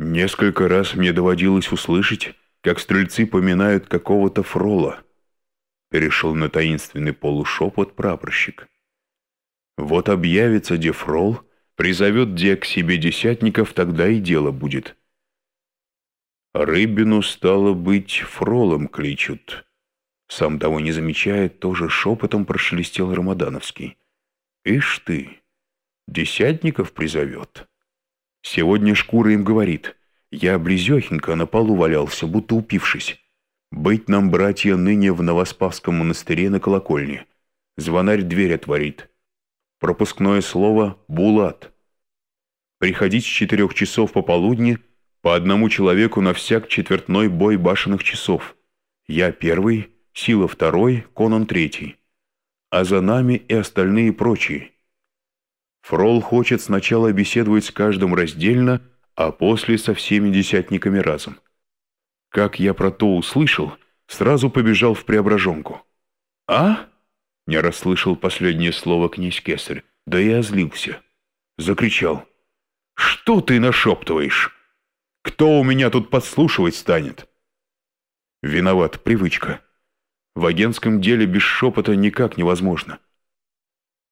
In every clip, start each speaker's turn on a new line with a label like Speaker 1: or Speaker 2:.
Speaker 1: Несколько раз мне доводилось услышать, как стрельцы поминают какого-то фрола. Перешел на таинственный полушепот прапорщик. Вот объявится дефрол, призовет де к себе десятников, тогда и дело будет. Рыбину, стало быть, фролом кличут. Сам того не замечая, тоже шепотом прошелестел Рамадановский. Ишь ты, десятников призовет. Сегодня шкура им говорит, я близехенько на полу валялся, будто упившись. Быть нам, братья, ныне в Новоспасском монастыре на колокольне. Звонарь дверь отворит. Пропускное слово «Булат». Приходить с четырех часов пополудни по одному человеку на всяк четвертной бой башенных часов. Я первый, Сила второй, Конан третий. А за нами и остальные прочие. Фрол хочет сначала беседовать с каждым раздельно, а после со всеми десятниками разом. Как я про то услышал, сразу побежал в Преображенку. «А?» Не расслышал последнее слово князь Кесарь, да и озлился. Закричал. «Что ты нашептываешь? Кто у меня тут подслушивать станет?» «Виноват, привычка. В агентском деле без шепота никак невозможно».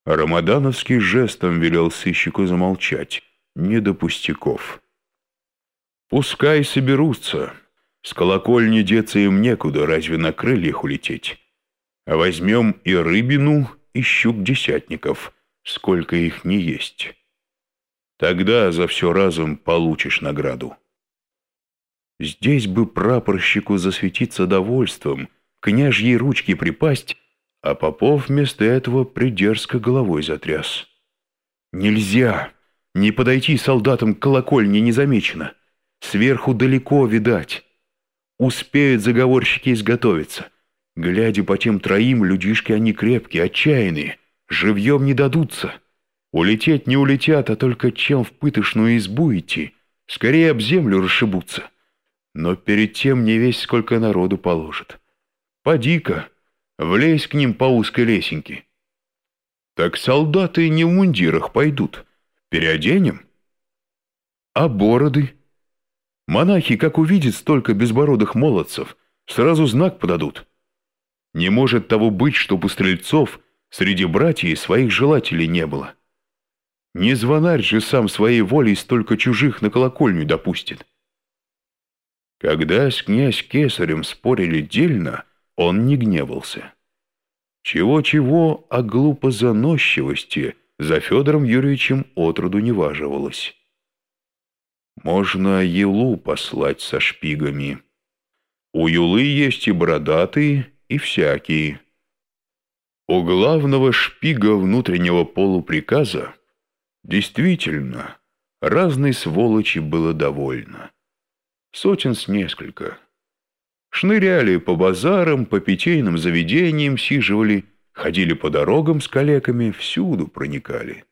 Speaker 1: Рамадановский жестом велел сыщику замолчать. Не до пустяков. «Пускай соберутся. С колокольни деться им некуда, разве на крыльях улететь?» Возьмем и рыбину, и щук-десятников, сколько их не есть. Тогда за все разом получишь награду. Здесь бы прапорщику засветиться довольством, княжьей ручки припасть, а Попов вместо этого придерзко головой затряс. Нельзя не подойти солдатам к колокольне незамеченно. Сверху далеко видать. Успеют заговорщики изготовиться. Глядя по тем троим, людишки они крепкие, отчаянные, живьем не дадутся. Улететь не улетят, а только чем в пытошную избу идти, скорее об землю расшибутся. Но перед тем не весь сколько народу положит. Поди-ка, влезь к ним по узкой лесенке. Так солдаты не в мундирах пойдут. Переоденем? А бороды? Монахи, как увидят столько безбородых молодцев, сразу знак подадут. Не может того быть, чтоб у стрельцов среди братьев своих желателей не было. Не звонарь же сам своей волей столько чужих на колокольню допустит. Когда с князь Кесарем спорили дельно, он не гневался. Чего-чего, а глупо заносчивости за Федором Юрьевичем отроду не важивалось. Можно Елу послать со шпигами. У Юлы есть и бородатые, и всякие. У главного шпига внутреннего полуприказа действительно разной сволочи было довольно. Сотен с несколько. Шныряли по базарам, по питейным заведениям, сиживали, ходили по дорогам с калеками, всюду проникали.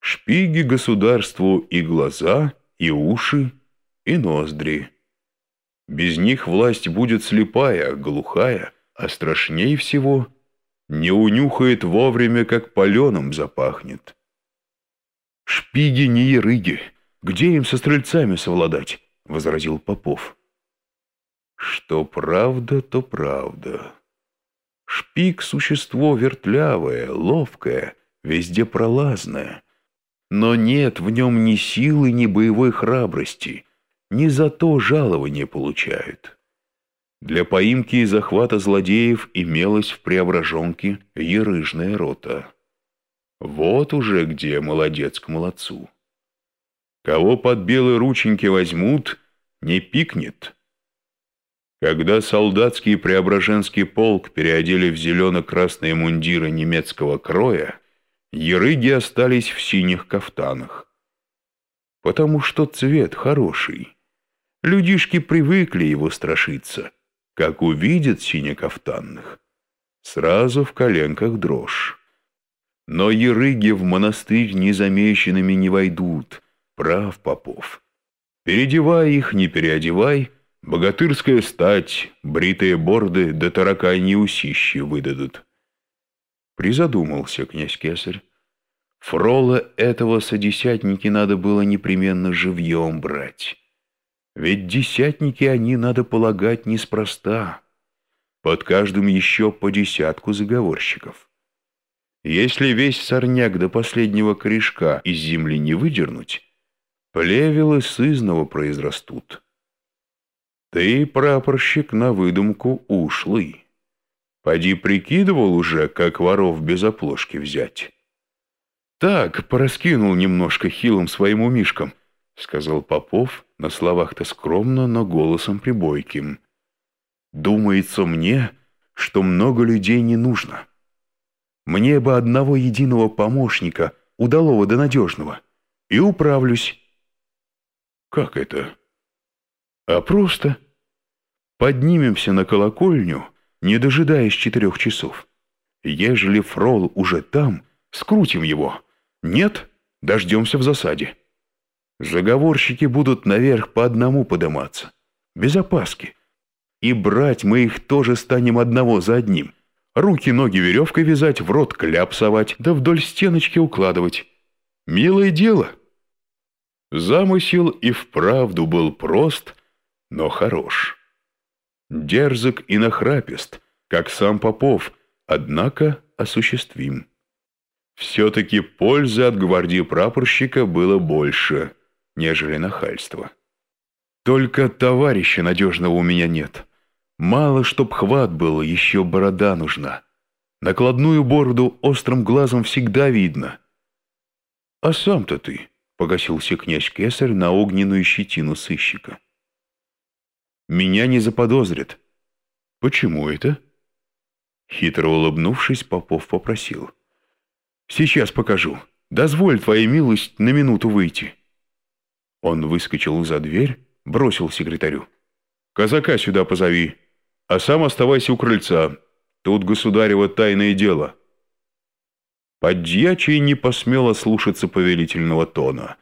Speaker 1: Шпиги государству и глаза, и уши, и ноздри. Без них власть будет слепая, глухая, а страшней всего не унюхает вовремя, как паленым запахнет. «Шпиги не ерыги, где им со стрельцами совладать?» — возразил Попов. «Что правда, то правда. Шпик — существо вертлявое, ловкое, везде пролазное, но нет в нем ни силы, ни боевой храбрости, ни за то жалование получают». Для поимки и захвата злодеев имелась в Преображенке ерыжная рота. Вот уже где молодец к молодцу. Кого под белые рученьки возьмут, не пикнет. Когда солдатский Преображенский полк переодели в зелено-красные мундиры немецкого кроя, ерыги остались в синих кафтанах. Потому что цвет хороший. Людишки привыкли его страшиться — как увидят синекафтанных, сразу в коленках дрожь. Но ерыги в монастырь незамеченными не войдут, прав Попов. Переодевай их, не переодевай, богатырская стать, бритые борды да тараканьи усищи выдадут. Призадумался князь Кесарь. Фрола этого содесятники надо было непременно живьем брать. Ведь десятники они, надо полагать, неспроста. Под каждым еще по десятку заговорщиков. Если весь сорняк до последнего корешка из земли не выдернуть, плевелы сызново произрастут. Ты, прапорщик, на выдумку ушлый. Поди прикидывал уже, как воров без оплошки взять. Так, пораскинул немножко хилым своим умишкам, сказал Попов, на словах-то скромно, но голосом прибойким. Думается мне, что много людей не нужно. Мне бы одного единого помощника, удалого да надежного, и управлюсь. Как это? А просто поднимемся на колокольню, не дожидаясь четырех часов. Ежели фрол уже там, скрутим его. Нет, дождемся в засаде. Заговорщики будут наверх по одному подниматься, без опаски. И брать мы их тоже станем одного за одним. Руки-ноги веревкой вязать, в рот кляп совать, да вдоль стеночки укладывать. Милое дело. Замысел и вправду был прост, но хорош. Дерзок и нахрапист, как сам Попов, однако осуществим. Все-таки пользы от гвардии прапорщика было больше, нежели нахальства. Только товарища надежного у меня нет. Мало, чтоб хват был, еще борода нужна. Накладную бороду острым глазом всегда видно. А сам-то ты, — погасился князь Кесарь на огненную щетину сыщика. Меня не заподозрят. Почему это? Хитро улыбнувшись, Попов попросил. Сейчас покажу. Дозволь, твоя милость, на минуту выйти. Он выскочил за дверь, бросил секретарю. «Казака сюда позови а сам оставайся у крыльца. Тут государево тайное дело». Подьячий не посмело слушаться повелительного тона.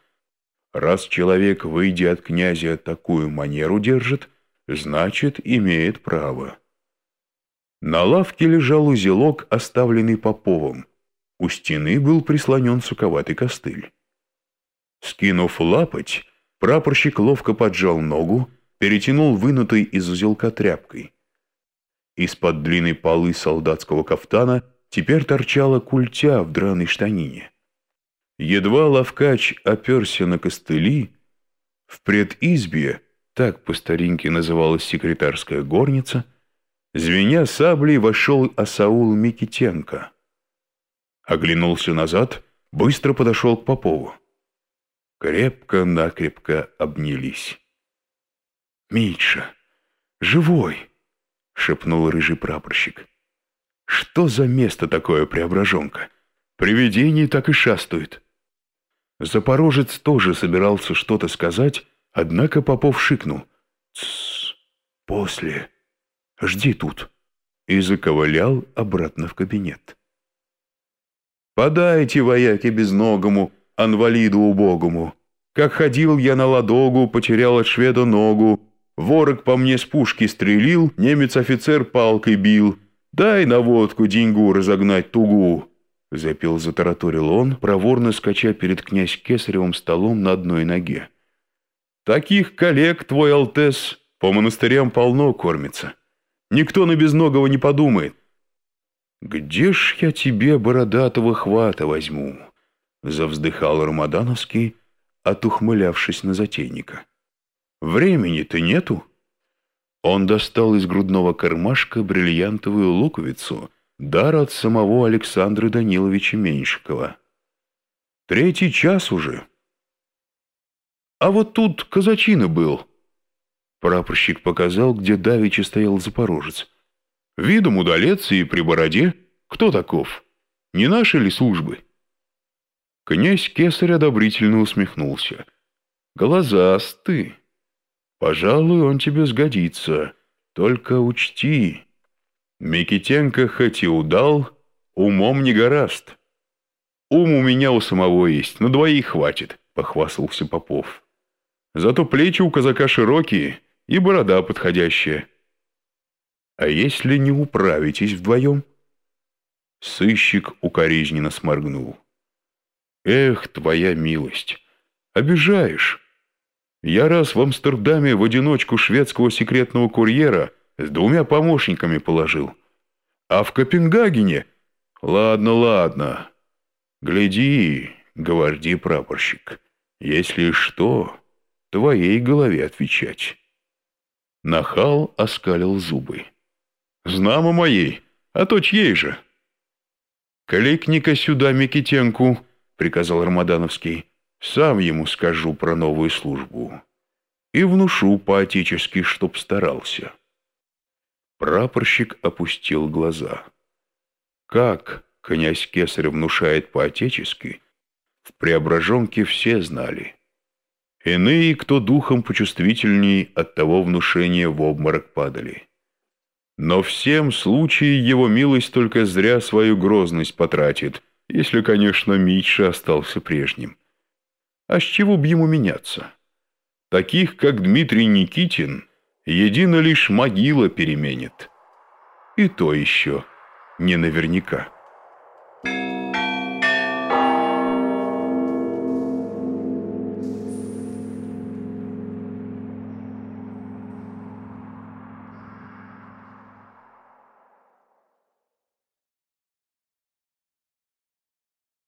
Speaker 1: Раз человек, выйдя от князя, такую манеру держит, значит, имеет право. На лавке лежал узелок, оставленный Поповым. У стены был прислонен суковатый костыль. Скинув лапоть, прапорщик ловко поджал ногу, перетянул вынутой из узелка тряпкой. Из-под длинной полы солдатского кафтана теперь торчала культя в драной штанине. Едва ловкач оперся на костыли, в предизбе, так по старинке называлась секретарская горница, звеня саблей вошел Асаул Микитенко. Оглянулся назад, быстро подошел к Попову. Крепко-накрепко обнялись. «Митша, живой!» шепнул рыжий прапорщик. «Что за место такое, Преображенка? Привидений так и шастают». Запорожец тоже собирался что-то сказать, однако Попов шикнул. «Тссс, после. Жди тут». И заковылял обратно в кабинет. «Подайте, вояки безногому, анвалиду убогому. Как ходил я на ладогу, потерял от шведа ногу, Ворог по мне с пушки стрелил, немец-офицер палкой бил. Дай на водку деньгу разогнать тугу. Запел затараторил он, проворно скача перед князь Кесаревым столом на одной ноге. Таких коллег твой Алтес по монастырям полно кормится. Никто на безногого не подумает. «Где ж я тебе бородатого хвата возьму?» Завздыхал Рамадановский, отухмылявшись на затейника. Времени-то нету. Он достал из грудного кармашка бриллиантовую луковицу, дар от самого Александра Даниловича Меньшикова. Третий час уже. А вот тут казачина был. Прапорщик показал, где давеча стоял запорожец. Видом удалец и при бороде. Кто таков? Не наши ли службы? Князь Кесарь одобрительно усмехнулся. Глазастый. Пожалуй, он тебе сгодится. Только учти, Микитенко хоть и удал, умом не гораст. Ум у меня у самого есть, на двоих хватит, похвастался Попов. Зато плечи у казака широкие и борода подходящая. А если не управитесь вдвоем? Сыщик укоризненно сморгнул. Эх, твоя милость, обижаешь. Я раз в Амстердаме в одиночку шведского секретного курьера с двумя помощниками положил. А в Копенгагене... Ладно, ладно. Гляди, гвардии прапорщик. Если что, твоей голове отвечать. Нахал оскалил зубы. Знамо моей, а то чьей же? «Кликни-ка сюда Микитенку», — приказал Рамадановский. «Сам ему скажу про новую службу. И внушу по-отечески, чтоб старался». Прапорщик опустил глаза. Как князь Кесарь внушает по-отечески, в Преображенке все знали. Иные, кто духом почувствительней, от того внушения в обморок падали. Но всем случае его милость только зря свою грозность потратит, если, конечно, Митша остался прежним. А с чего б ему меняться? Таких, как Дмитрий Никитин, едино лишь могила переменит. И то еще не наверняка.